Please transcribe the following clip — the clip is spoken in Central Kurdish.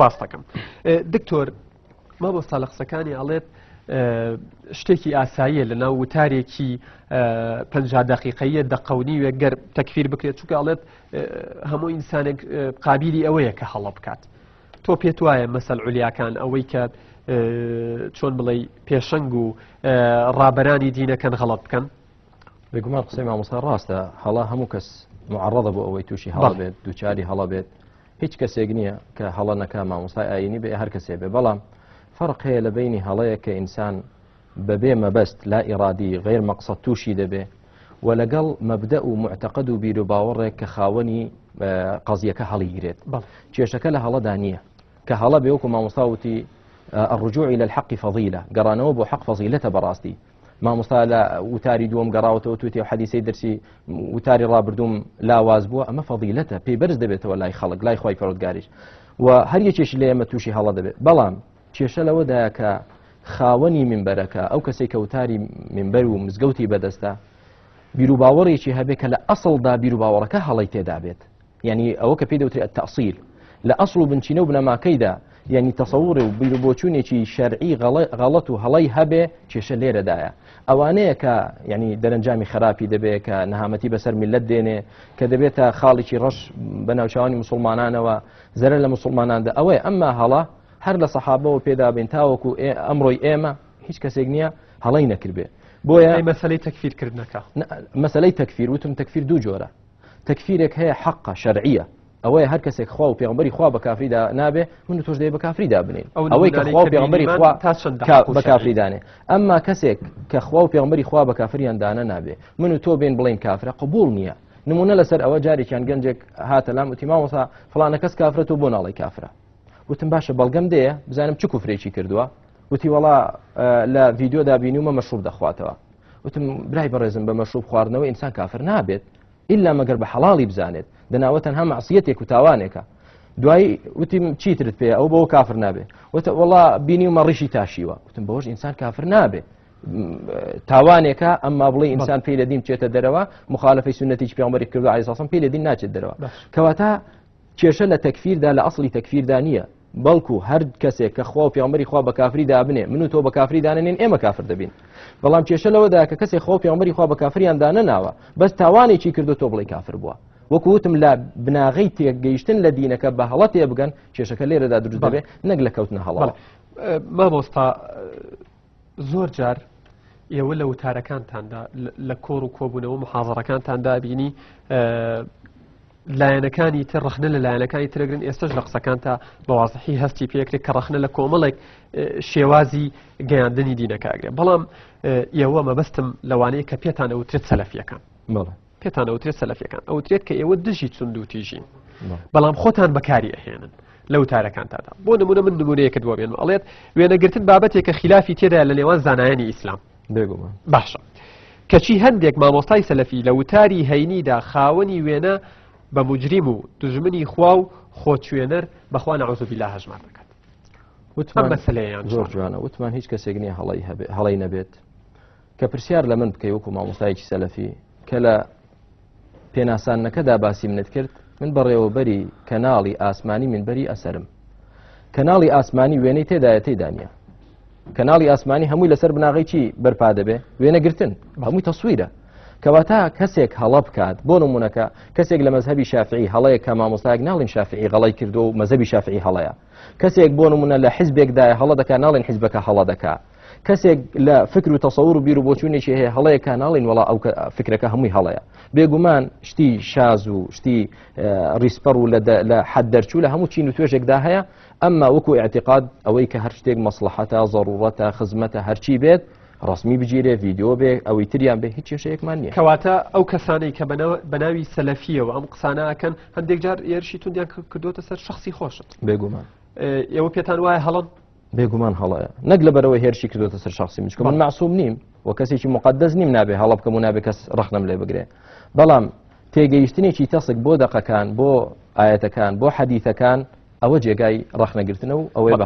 خواستەکەم دکتۆر ما بۆ ستا لە قسەکانی ئەڵێت شتێکی ئاساییە لە ناو وتارێکی پ دقیقەیە دەقونی وێگەر تەکفیر بکرێت چووکە ئەڵێت هەموو ئینسانێک قابلی ئەوەیە کە هەڵە بکات تۆ پێت وایە مەسەل عولیاکان ئەوەی کە چۆن بڵێ پێشەنگ و ڕابرانی دینەکەن غەڵەت بکەن بگومان قسەی مامۆستا ڕاستە هەڵا هەموو کەس معڕەدە بۆ ئەوەی تووشی هەڵ بێت دووچاری هەڵە بێت هیچ کەسێک نییە کە هەڵە نەکە مامۆسای ئاینی بێ هەر کەسێ بێ بەڵام فەرق هەیە لە بینی هەڵەیە کە ئینسان بەبێ مەبەست لا ئیرادی غیر مەقصد تووشی دەبێ و لەگەڵ مەبدە و معتەقد و بیر و باوەڕێک کە خاوەنی قازیەکە هەڵیگرێت کێشەکە لە هەڵەدا نییە کە هەڵە بێوەکو مامۆساوتی الرجوع إلى الحق فضيلة قرانا بو حق فضيلة براستي مامۆستا لە وتاری دووەم گەڕاوەوە تووتی و حەدیسەی دەرسی وتاری ڕابردوم لاواز بووە ئەمە فەضیلەتە پێی بەرز دەبێتەوە لای خەڵک لای خۆی پەرۆتگاریش و هەر یەکێکی لە ئێمە تووشی هەڵە دەبێت بەڵام کێشە لەوەدایە کە خاوەنی منبەرەکە ئەو کەسێک کە وتاری منبەر و مزگەوتی بەدەستە بیرروباوەڕێکی هەبێت کە لە ئەسڵدا بیرروباوەڕەکە هەڵی تێدابێت یعنی ئەوە کە پێی دەوتری تەسییل لە ئەسڵ و بنچینە و بنەماکەیدا یعنی تەسەورێ و بیرروبۆچوونێکی شەرعی غەڵەت و هەڵی هەبێ کێشە لێرەدایە ئەوانەیە کە ینی دەرەنجامی خراپی دەبێت کە نەهامەتی بەسەر میلت دێنێ کە دەبێتە خاڵێکی ڕەش بەناوچوانی مسلمانانەوە زەرە لە مسلماناندا ئەوەی ئەمما هەڵە هەر لە سەحابەوە پێدابێن تاوەکو ئەمڕۆی ئێمە هیچ کەسێک نییە هەڵی نەکردێ بۆیە مەسلەی تەکفیرکردنەکە مەسلەی تەکفیر وتم تەکفیر دوو جۆرە تەکفیرێک هەیە حەقە شەرعیە ئەوەی هەر کەسێک خوا و پێغمبەری خوا بە کافریدا نابێ من تۆش دەی بە کافریدا بنین ئەوەی کە خوا پێغمبەری خوا بە کافریدانێ ئەمما کەسێک کە خوا و پێغمبەری خوا بە کافریاندانە نابێ من و تۆ بێن بڵین کافرە قبول نییە نمونە لەسەر ئەوە جارێکیان گەنجێک هاتە لام وتیماوەسا فلانە کەس کافرەت و بۆ ناڵی کافرە وتم باشە بەڵگەم دەیە بزانم چ کوفرێکی کردووە وتی وڵا لە ڤیددیۆدا بینومە مەشوب دەخواتەوە وتم برای بەڕێزم بە مەشوب خواردنەوە ئینسان کافر نابێت ئللا مەگەر بە حەڵی بزانێت دەناوەتەن هەم عسیەتێک و تاوانێکە دوایی وتیم چیترت پێ ئەو بەوە کافر نابێ وتە وڵا بینی ومە ڕیشی تاشیوە وتم بەەوەش ئینسان کافر نابێ تاوانێکە ئەمما بڵی ئینسان پێی لە دین چێتە دەرەوە مخالفی سنەتی پیامەری کردو عیساسم پێی لە دین ناچێت دەرەوە کەواتە کێشە لە تەکفیردا لە ئەاصلی تەکفیردا نییە بەڵکو هەر کەسێک کە خوا و پیامەری خوا بە کافری دابنێ من و تۆ بە کافری دانێن ئێمە کافر دەبین بەڵام کێشە لەوەدا کە کەسێک خۆ پیامەری خوا بە کافریان دانەناوە بەس تاوانێکی کردو تۆ بڵی کافر بووە وەکووتم لە بناغی تێگەیشتن لە دینەکە بە هەڵە تێ بگەن کێشەکە لێرەدا درست دەبێ نەک لە کەوتنە هەڵە مامۆستا زۆر جار ئێوە لە وتارەکانتاندا لە کۆڕ و کۆبوونەوە محاضەکانتان دابینی لایەنەکانی تر ڕخنە لە لایەنەکانی ترگرن ئێستش لە قسەکان تا بەوازحی هەستی پێکرێت کە ڕخنە لە کۆمەڵێک شێوازی گەیاندنی دینەکەگرێ بەڵام ئێوە مەبەستم لەوانەیە کە پێتانە وترێت سەلفیەکان پێتانە وترێت سەلفیەکان ئەوترێت کە ئێوە دژی چند و تیژین بەڵام خۆتان بەکاری ئەهێنن لە وتارەکانتادا بۆ نمونە من نمونەیەکە دووە بێن ئەڵێت وێنەگرتن بابەتێک کە خلافی تێدا لە نێوان زانایانی ئیسلام باشە کەچی هەندێک مامۆستای سەلفی لە وتاری هەینیدا خاوەنی وێنە بە مجریم و دژمنی خوا و خۆچێنەر بەخواان عوزبیلا هەژمان دەکات وتمان مەسلیان زۆر جوانە وتمان هیچ کەسێک نییە هەڵی هەڵی نەبێت کە پرسیار لە من بکەی وەکو مامۆستایکی سەلەفی کە لە پێناسانەکەدا باسی منت کرد من بەڕێوەبەری کەناڵی ئاسمانی منبەری ئەسرم کەناڵی ئاسمانی وێنەی تێدایەتی دانیە کەناڵی ئاسمانی هەمووی لەسەر بناغی چی بەرپا دەبێ وێنەگرتن هەمووی تەسوویرە کەواتە کەسێک هەڵە بکات بۆ نمونونەکە کەسێک لە مەذهبی شافعی هەڵەیە کە مامۆستاک ناڵین شافعی غەڵی کردو و مەذهبی شافعی هەڵەیە کەسێک بۆ نمونە لە حیزبێکدای هەڵە دەکە ناڵین حیزبەکە هەڵە دەکات کەسێک لە فکر و تەسەور و بیر و بۆچوونێکی هەیە هەڵەیەکە ناڵین وڵا ئەو فکرەکە هەمووی هەڵەیە بێگومان شتی شاز و شتی ریسپەر و لە حد دەرچوو لە هەموو چین و توێژێکدا هەیە ئەمما وەکو اعتقاد ئەوەی کە هەر شتێک مەسلحەتە زەڕوڕەتە خزمەتە هەرچی بێت ڕسمی بگیرێ ویددیو بێ ئەوەی تریان بێ هیچ کێشەیەکمان نیە کەواتە ئەو کەسانەی کە بەناوی سەلەفیەوە ئەم قسانەکەن هەندێک جار ئێرشی توندیان کردوتە سەر شخصی خۆشت بێگومان ئێوە پێتان وایە هەڵن بێگومان هەڵەیە نەک لەبەرەوە هێرشی کردوتە سەر شخصی منچ من معسووم نیم و کەسێکی مقدس نیم نابێ هەڵە بکەم و نابێ کەس ڕخنم لێ بگرێ بەڵام تێگەیشتنێکی تەسک بۆ دەقەکان بۆ ئاەتەکان بۆ حەدیثەکان ئەوە جێگای ڕخنەگرتنە و ئەوەی بە